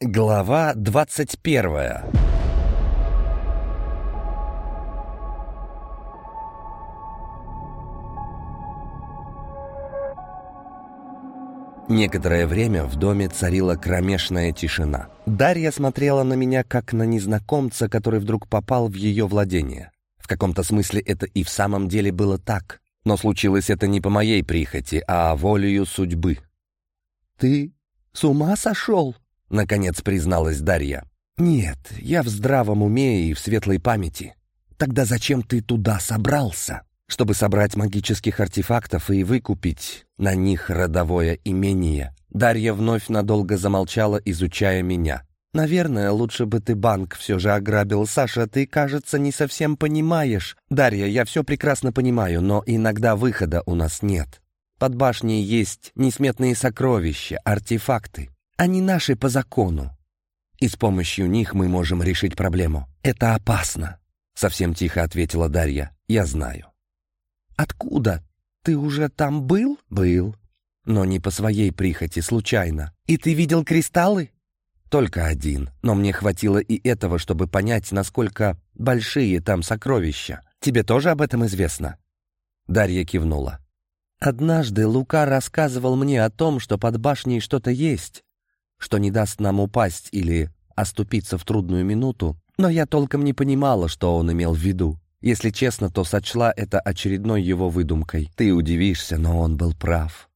Глава двадцать первая Некоторое время в доме царила кромешная тишина. Дарья смотрела на меня, как на незнакомца, который вдруг попал в ее владение. В каком-то смысле это и в самом деле было так. Но случилось это не по моей прихоти, а волею судьбы. «Ты с ума сошел?» — наконец призналась Дарья. «Нет, я в здравом уме и в светлой памяти. Тогда зачем ты туда собрался?» «Чтобы собрать магических артефактов и выкупить на них родовое имение». Дарья вновь надолго замолчала, изучая меня. «Наверное, лучше бы ты банк все же ограбил. Саша, ты, кажется, не совсем понимаешь. Дарья, я все прекрасно понимаю, но иногда выхода у нас нет. Под башней есть несметные сокровища, артефакты. Они наши по закону. И с помощью них мы можем решить проблему. Это опасно. Совсем тихо ответила Дарья. Я знаю. Откуда? Ты уже там был? Был. Но не по своей прихоти, случайно. И ты видел кристаллы? Только один. Но мне хватило и этого, чтобы понять, насколько большие там сокровища. Тебе тоже об этом известно? Дарья кивнула. Однажды Лука рассказывал мне о том, что под башней что-то есть, что не даст нам упасть или оступиться в трудную минуту, но я толком не понимала, что он имел в виду. Если честно, то сочла это очередной его выдумкой. Ты удивишься, но он был прав.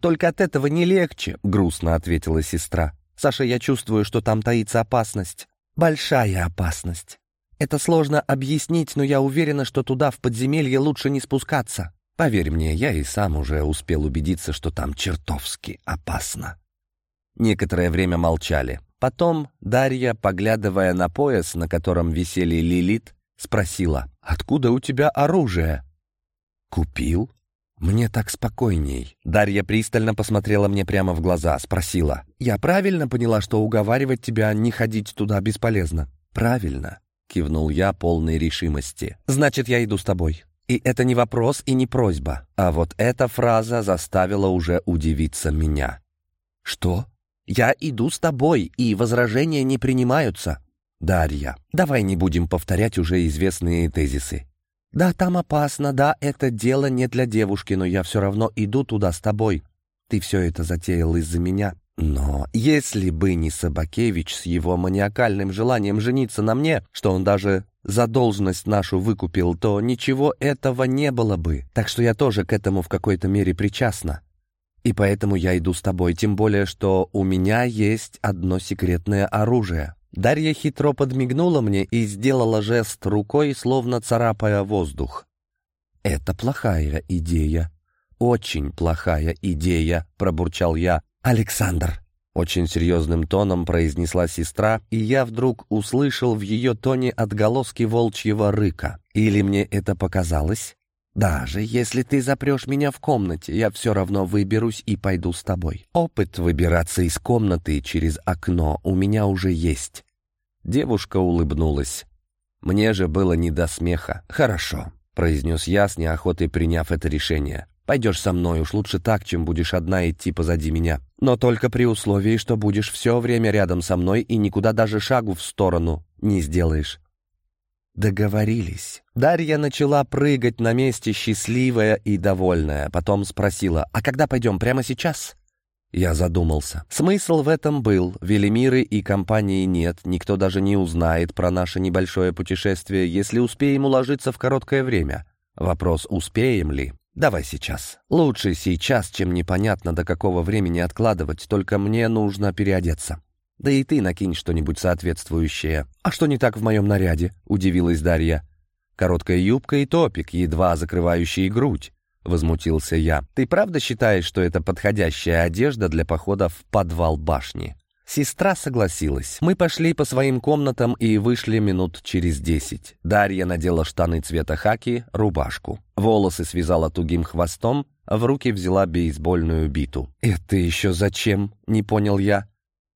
«Только от этого не легче», — грустно ответила сестра. «Саша, я чувствую, что там таится опасность. Большая опасность. Это сложно объяснить, но я уверена, что туда, в подземелье, лучше не спускаться. Поверь мне, я и сам уже успел убедиться, что там чертовски опасно». Некоторое время молчали. Потом Дарья, поглядывая на пояс, на котором висели Лилит, спросила, «Откуда у тебя оружие?» «Купил?» «Мне так спокойней». Дарья пристально посмотрела мне прямо в глаза, спросила, «Я правильно поняла, что уговаривать тебя не ходить туда бесполезно?» «Правильно», — кивнул я полной решимости. «Значит, я иду с тобой». И это не вопрос и не просьба. А вот эта фраза заставила уже удивиться меня. «Что?» Я иду с тобой, и возражения не принимаются. Дарья, давай не будем повторять уже известные тезисы. Да, там опасно, да, это дело не для девушки, но я все равно иду туда с тобой. Ты все это затеял из-за меня. Но если бы не Собакевич с его маниакальным желанием жениться на мне, что он даже за должность нашу выкупил, то ничего этого не было бы. Так что я тоже к этому в какой-то мере причастна. И поэтому я иду с тобой, тем более, что у меня есть одно секретное оружие». Дарья хитро подмигнула мне и сделала жест рукой, словно царапая воздух. «Это плохая идея. Очень плохая идея», — пробурчал я. «Александр!» — очень серьезным тоном произнесла сестра, и я вдруг услышал в ее тоне отголоски волчьего рыка. Или мне это показалось? Даже если ты запрешь меня в комнате, я все равно выберусь и пойду с тобой. Опыт выбираться из комнаты через окно у меня уже есть». Девушка улыбнулась. Мне же было не до смеха. «Хорошо», — произнес я с неохотой, приняв это решение. «Пойдешь со мной, уж лучше так, чем будешь одна идти позади меня. Но только при условии, что будешь все время рядом со мной и никуда даже шагу в сторону не сделаешь. Договорились. Дарья начала прыгать на месте, счастливая и довольная. Потом спросила, а когда пойдем, прямо сейчас? Я задумался. Смысл в этом был. Велимиры и компании нет, никто даже не узнает про наше небольшое путешествие, если успеем уложиться в короткое время. Вопрос, успеем ли? Давай сейчас. Лучше сейчас, чем непонятно до какого времени откладывать, только мне нужно переодеться. Да и ты накинь что-нибудь соответствующее. А что не так в моем наряде?» — удивилась Дарья. «Короткая юбка и топик, едва закрывающие грудь», — возмутился я. «Ты правда считаешь, что это подходящая одежда для похода в подвал башни?» Сестра согласилась. Мы пошли по своим комнатам и вышли минут через десять. Дарья надела штаны цвета хаки, рубашку. Волосы связала тугим хвостом, в руки взяла бейсбольную биту. «Это еще зачем?» — не понял я.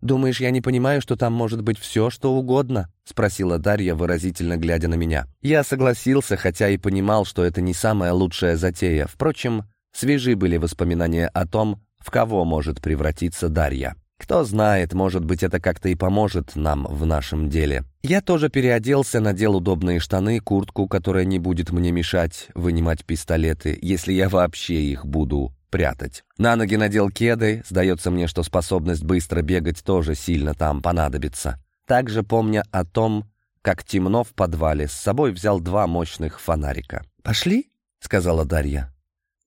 «Думаешь, я не понимаю, что там может быть все, что угодно?» — спросила Дарья, выразительно глядя на меня. Я согласился, хотя и понимал, что это не самая лучшая затея. Впрочем, свежи были воспоминания о том, в кого может превратиться Дарья. Кто знает, может быть, это как-то и поможет нам в нашем деле. Я тоже переоделся, надел удобные штаны, куртку, которая не будет мне мешать вынимать пистолеты, если я вообще их буду прятать. На ноги надел кеды, сдается мне, что способность быстро бегать тоже сильно там понадобится. Также помня о том, как темно в подвале, с собой взял два мощных фонарика. «Пошли?» — сказала Дарья.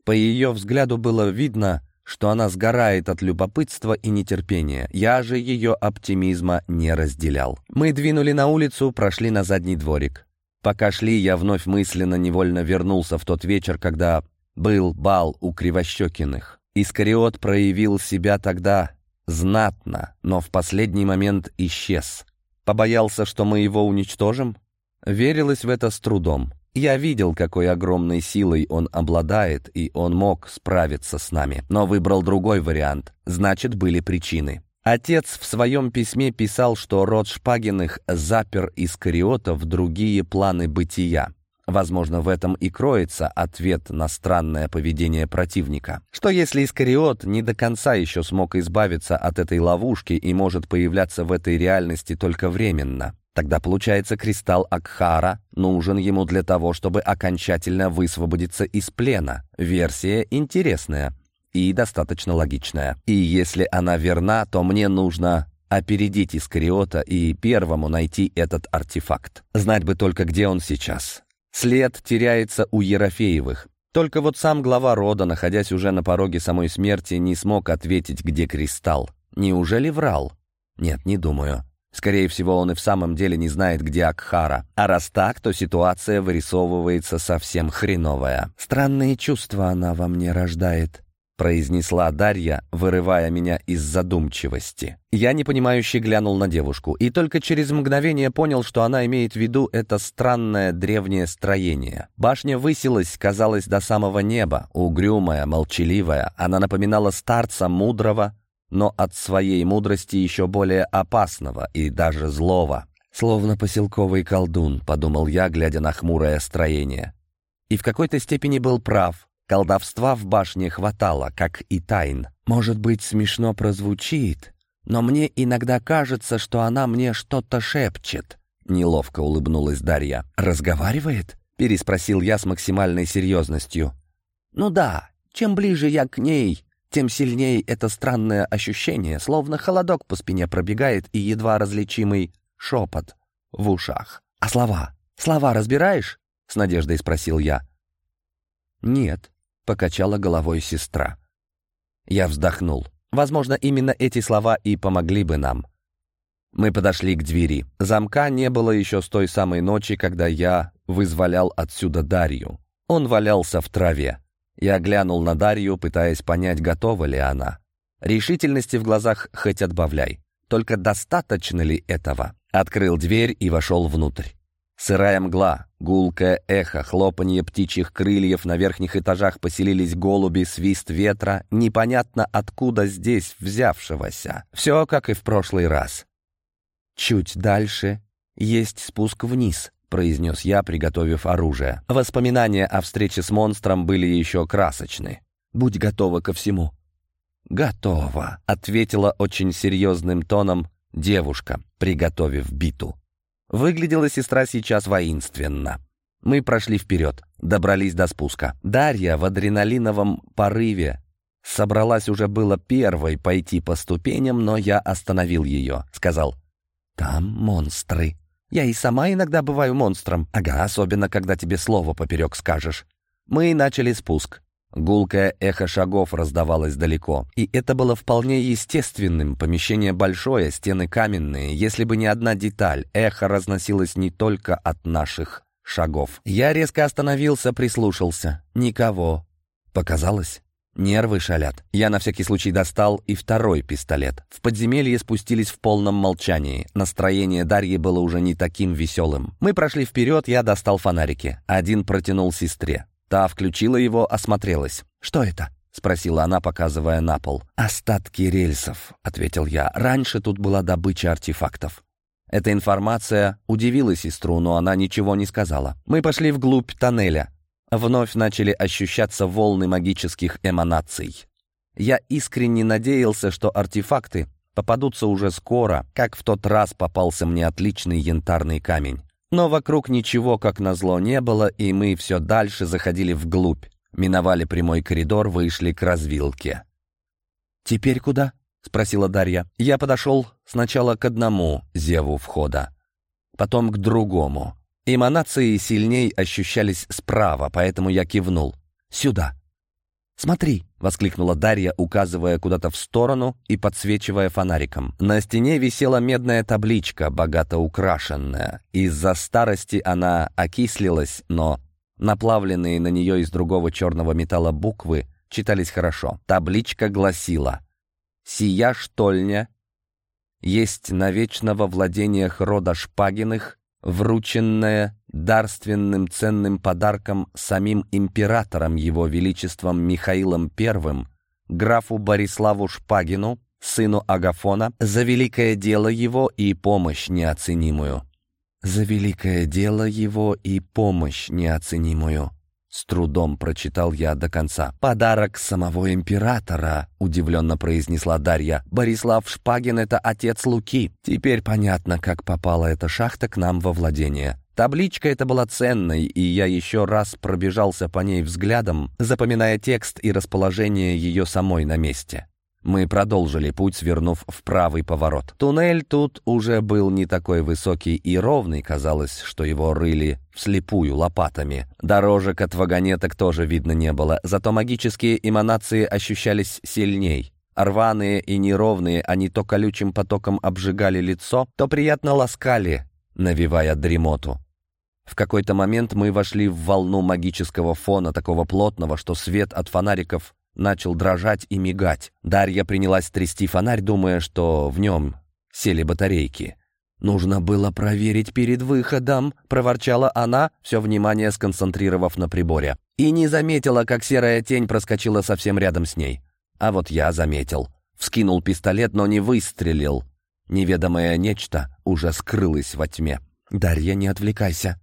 По ее взгляду было видно, что она сгорает от любопытства и нетерпения. Я же ее оптимизма не разделял. Мы двинули на улицу, прошли на задний дворик. Пока шли, я вновь мысленно невольно вернулся в тот вечер, когда был бал у Кривощекиных. Искариот проявил себя тогда знатно, но в последний момент исчез. Побоялся, что мы его уничтожим? Верилось в это с трудом. Я видел, какой огромной силой он обладает, и он мог справиться с нами. Но выбрал другой вариант. Значит, были причины. Отец в своем письме писал, что род Шпагиных запер Искариота в другие планы бытия. Возможно, в этом и кроется ответ на странное поведение противника. Что если Искариот не до конца еще смог избавиться от этой ловушки и может появляться в этой реальности только временно? Тогда, получается, кристалл Акхара нужен ему для того, чтобы окончательно высвободиться из плена. Версия интересная и достаточно логичная. И если она верна, то мне нужно опередить Искариота и первому найти этот артефакт. Знать бы только, где он сейчас. След теряется у Ерофеевых. Только вот сам глава рода, находясь уже на пороге самой смерти, не смог ответить, где кристалл. Неужели врал? Нет, не думаю. Скорее всего, он и в самом деле не знает, где Акхара. А раз так, то ситуация вырисовывается совсем хреновая. «Странные чувства она во мне рождает», — произнесла Дарья, вырывая меня из задумчивости. Я непонимающе глянул на девушку и только через мгновение понял, что она имеет в виду это странное древнее строение. Башня высилась, казалось, до самого неба, угрюмая, молчаливая. Она напоминала старца мудрого, но от своей мудрости еще более опасного и даже злого. «Словно поселковый колдун», — подумал я, глядя на хмурое строение. И в какой-то степени был прав. Колдовства в башне хватало, как и тайн. Может быть, смешно прозвучит, но мне иногда кажется, что она мне что-то шепчет. Неловко улыбнулась Дарья. «Разговаривает?» — переспросил я с максимальной серьезностью. «Ну да, чем ближе я к ней, тем сильнее это странное ощущение, словно холодок по спине пробегает и едва различимый шепот в ушах. «А слова? Слова разбираешь?» — с надеждой спросил я. «Нет», — покачала головой сестра. Я вздохнул. Возможно, именно эти слова и помогли бы нам. Мы подошли к двери. Замка не было еще с той самой ночи, когда я вызволял отсюда Дарью. Он валялся в траве. Я глянул на Дарью, пытаясь понять, готова ли она. Решительности в глазах хоть отбавляй. Только достаточно ли этого? Открыл дверь и вошел внутрь. Сырая мгла, гулкое эхо, хлопанье птичьих крыльев, на верхних этажах поселились голуби, свист ветра, непонятно откуда здесь взявшегося. Все как и в прошлый раз. Чуть дальше есть спуск вниз произнес я, приготовив оружие. Воспоминания о встрече с монстром были еще красочны. «Будь готова ко всему». «Готова», — ответила очень серьезным тоном девушка, приготовив биту. Выглядела сестра сейчас воинственно. Мы прошли вперед, добрались до спуска. Дарья в адреналиновом порыве собралась уже было первой пойти по ступеням, но я остановил ее. Сказал, «Там монстры». Я и сама иногда бываю монстром. Ага, особенно, когда тебе слово поперек скажешь. Мы начали спуск. Гулкое эхо шагов раздавалось далеко. И это было вполне естественным. Помещение большое, стены каменные. Если бы не одна деталь, эхо разносилось не только от наших шагов. Я резко остановился, прислушался. Никого. Показалось? Нервы шалят. Я на всякий случай достал и второй пистолет. В подземелье спустились в полном молчании. Настроение Дарьи было уже не таким веселым. Мы прошли вперед, я достал фонарики. Один протянул сестре. Та включила его, осмотрелась. «Что это?» — спросила она, показывая на пол. «Остатки рельсов», — ответил я. «Раньше тут была добыча артефактов». Эта информация удивила сестру, но она ничего не сказала. Мы пошли вглубь тоннеля. Вновь начали ощущаться волны магических эманаций. Я искренне надеялся, что артефакты попадутся уже скоро, как в тот раз попался мне отличный янтарный камень. Но вокруг ничего, как назло, не было, и мы все дальше заходили вглубь. Миновали прямой коридор, вышли к развилке. «Теперь куда?» — спросила Дарья. Я подошел сначала к одному зеву входа, потом к другому. Эманации сильней ощущались справа, поэтому я кивнул. «Сюда!» «Смотри!» — воскликнула Дарья, указывая куда-то в сторону и подсвечивая фонариком. На стене висела медная табличка, богато украшенная. Из-за старости она окислилась, но наплавленные на нее из другого черного металла буквы читались хорошо. Табличка гласила «Сия штольня есть на вечного владениях рода Шпагиных врученная дарственным ценным подарком самим императором его величеством Михаилом I, графу Бориславу Шпагину, сыну Агафона, за великое дело его и помощь неоценимую. За великое дело его и помощь неоценимую. С трудом прочитал я до конца. «Подарок самого императора», — удивленно произнесла Дарья. «Борислав Шпагин — это отец Луки. Теперь понятно, как попала эта шахта к нам во владение». Табличка эта была ценной, и я еще раз пробежался по ней взглядом, запоминая текст и расположение ее самой на месте. Мы продолжили путь, свернув в правый поворот. Туннель тут уже был не такой высокий и ровный, казалось, что его рыли вслепую лопатами. Дорожек от вагонеток тоже видно не было, зато магические эманации ощущались сильней. Рваные и неровные, они то колючим потоком обжигали лицо, то приятно ласкали, навевая дремоту. В какой-то момент мы вошли в волну магического фона, такого плотного, что свет от фонариков начал дрожать и мигать. Дарья принялась трясти фонарь, думая, что в нем сели батарейки. «Нужно было проверить перед выходом», — проворчала она, все внимание сконцентрировав на приборе. И не заметила, как серая тень проскочила совсем рядом с ней. А вот я заметил. Вскинул пистолет, но не выстрелил. Неведомое нечто уже скрылось во тьме. «Дарья, не отвлекайся».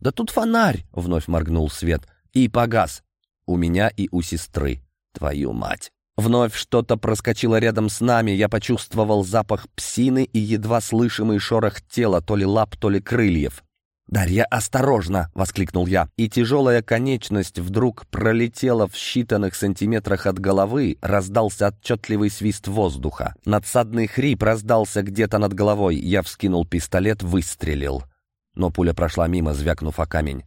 «Да тут фонарь!» — вновь моргнул свет. И погас. У меня и у сестры. Твою мать! Вновь что-то проскочило рядом с нами, я почувствовал запах псины и едва слышимый шорох тела, то ли лап, то ли крыльев. «Дарья, осторожно!» — воскликнул я, и тяжелая конечность вдруг пролетела в считанных сантиметрах от головы, раздался отчетливый свист воздуха. Надсадный хрип раздался где-то над головой, я вскинул пистолет, выстрелил. Но пуля прошла мимо, звякнув о камень.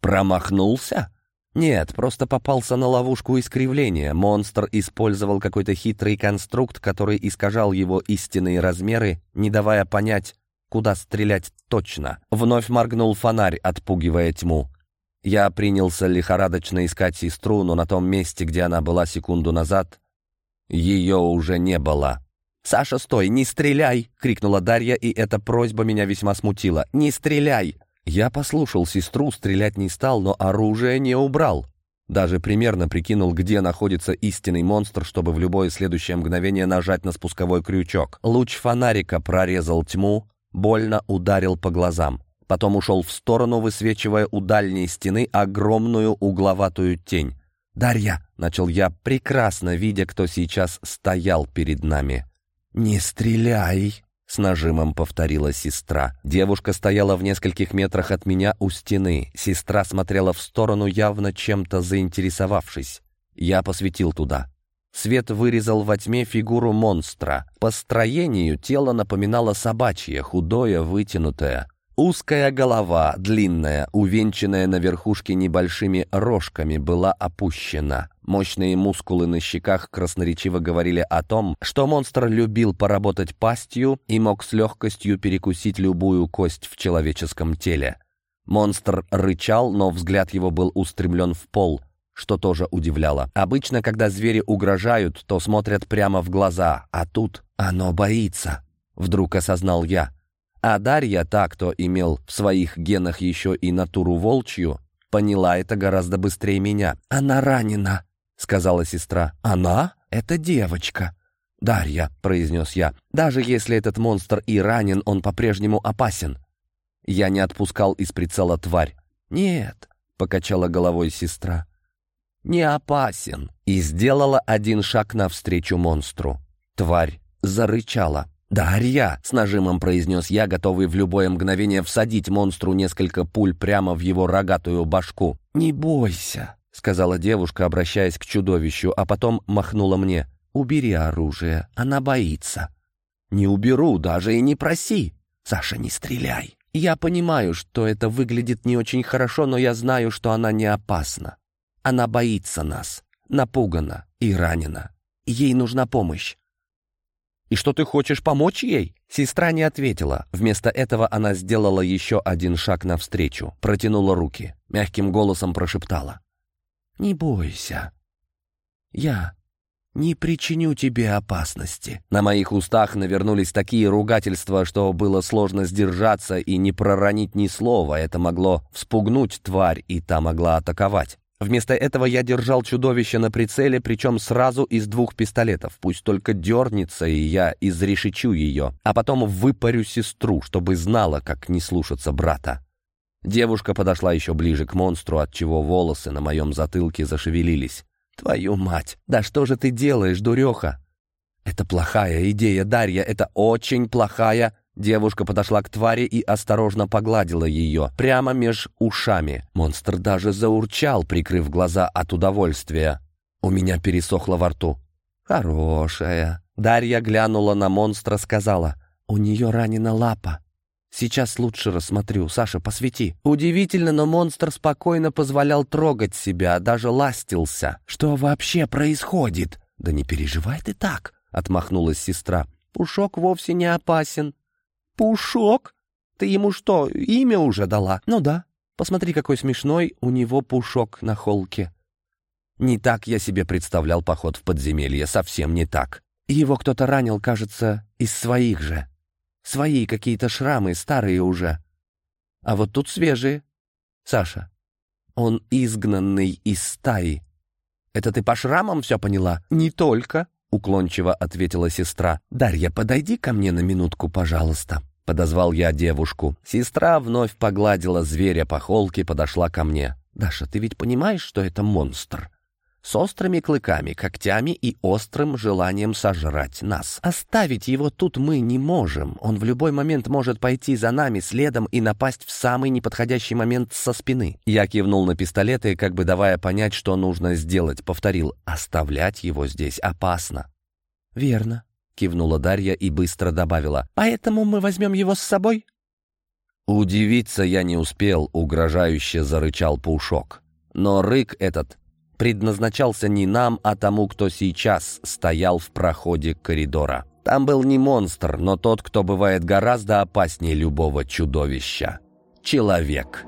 «Промахнулся?» Нет, просто попался на ловушку искривления. Монстр использовал какой-то хитрый конструкт, который искажал его истинные размеры, не давая понять, куда стрелять точно. Вновь моргнул фонарь, отпугивая тьму. Я принялся лихорадочно искать сестру, но на том месте, где она была секунду назад, ее уже не было. «Саша, стой, не стреляй!» — крикнула Дарья, и эта просьба меня весьма смутила. «Не стреляй!» Я послушал сестру, стрелять не стал, но оружие не убрал. Даже примерно прикинул, где находится истинный монстр, чтобы в любое следующее мгновение нажать на спусковой крючок. Луч фонарика прорезал тьму, больно ударил по глазам. Потом ушел в сторону, высвечивая у дальней стены огромную угловатую тень. «Дарья!» — начал я, прекрасно видя, кто сейчас стоял перед нами. «Не стреляй!» С нажимом повторила сестра. Девушка стояла в нескольких метрах от меня у стены. Сестра смотрела в сторону, явно чем-то заинтересовавшись. Я посветил туда. Свет вырезал во тьме фигуру монстра. По строению тело напоминало собачье, худое, вытянутое. Узкая голова, длинная, увенчанная на верхушке небольшими рожками, была опущена. Мощные мускулы на щеках красноречиво говорили о том, что монстр любил поработать пастью и мог с легкостью перекусить любую кость в человеческом теле. Монстр рычал, но взгляд его был устремлен в пол, что тоже удивляло. Обычно, когда звери угрожают, то смотрят прямо в глаза, а тут оно боится, вдруг осознал я. А Дарья, та, кто имел в своих генах еще и натуру волчью, поняла это гораздо быстрее меня. «Она ранена», — сказала сестра. «Она? Это девочка». «Дарья», — произнес я, — «даже если этот монстр и ранен, он по-прежнему опасен». Я не отпускал из прицела тварь. «Нет», — покачала головой сестра, — «не опасен». И сделала один шаг навстречу монстру. Тварь зарычала. «Дарья!» — с нажимом произнес я, готовый в любое мгновение всадить монстру несколько пуль прямо в его рогатую башку. «Не бойся!» — сказала девушка, обращаясь к чудовищу, а потом махнула мне. «Убери оружие, она боится». «Не уберу, даже и не проси!» «Саша, не стреляй!» «Я понимаю, что это выглядит не очень хорошо, но я знаю, что она не опасна. Она боится нас, напугана и ранена. Ей нужна помощь. «И что ты хочешь помочь ей?» Сестра не ответила. Вместо этого она сделала еще один шаг навстречу, протянула руки, мягким голосом прошептала. «Не бойся. Я не причиню тебе опасности». На моих устах навернулись такие ругательства, что было сложно сдержаться и не проронить ни слова. Это могло вспугнуть тварь, и та могла атаковать. Вместо этого я держал чудовище на прицеле, причем сразу из двух пистолетов. Пусть только дернется, и я изрешечу ее, а потом выпарю сестру, чтобы знала, как не слушаться брата. Девушка подошла еще ближе к монстру, отчего волосы на моем затылке зашевелились. «Твою мать! Да что же ты делаешь, дуреха?» «Это плохая идея, Дарья, это очень плохая Девушка подошла к твари и осторожно погладила ее, прямо меж ушами. Монстр даже заурчал, прикрыв глаза от удовольствия. У меня пересохло во рту. «Хорошая». Дарья глянула на монстра, сказала. «У нее ранена лапа. Сейчас лучше рассмотрю. Саша, посвети». Удивительно, но монстр спокойно позволял трогать себя, даже ластился. «Что вообще происходит?» «Да не переживай ты так», — отмахнулась сестра. «Пушок вовсе не опасен. «Пушок? Ты ему что, имя уже дала?» «Ну да. Посмотри, какой смешной у него пушок на холке». Не так я себе представлял поход в подземелье, совсем не так. Его кто-то ранил, кажется, из своих же. Свои какие-то шрамы, старые уже. А вот тут свежие. Саша, он изгнанный из стаи. Это ты по шрамам все поняла? Не только, уклончиво ответила сестра. Дарья, подойди ко мне на минутку, пожалуйста. — подозвал я девушку. Сестра вновь погладила зверя по холке, подошла ко мне. «Даша, ты ведь понимаешь, что это монстр?» С острыми клыками, когтями и острым желанием сожрать нас. Оставить его тут мы не можем. Он в любой момент может пойти за нами следом и напасть в самый неподходящий момент со спины. Я кивнул на пистолеты, как бы давая понять, что нужно сделать. Повторил, оставлять его здесь опасно. «Верно», — кивнула Дарья и быстро добавила. «Поэтому мы возьмем его с собой?» Удивиться я не успел, угрожающе зарычал Пушок. Но рык этот предназначался не нам, а тому, кто сейчас стоял в проходе коридора. Там был не монстр, но тот, кто бывает гораздо опаснее любого чудовища. Человек.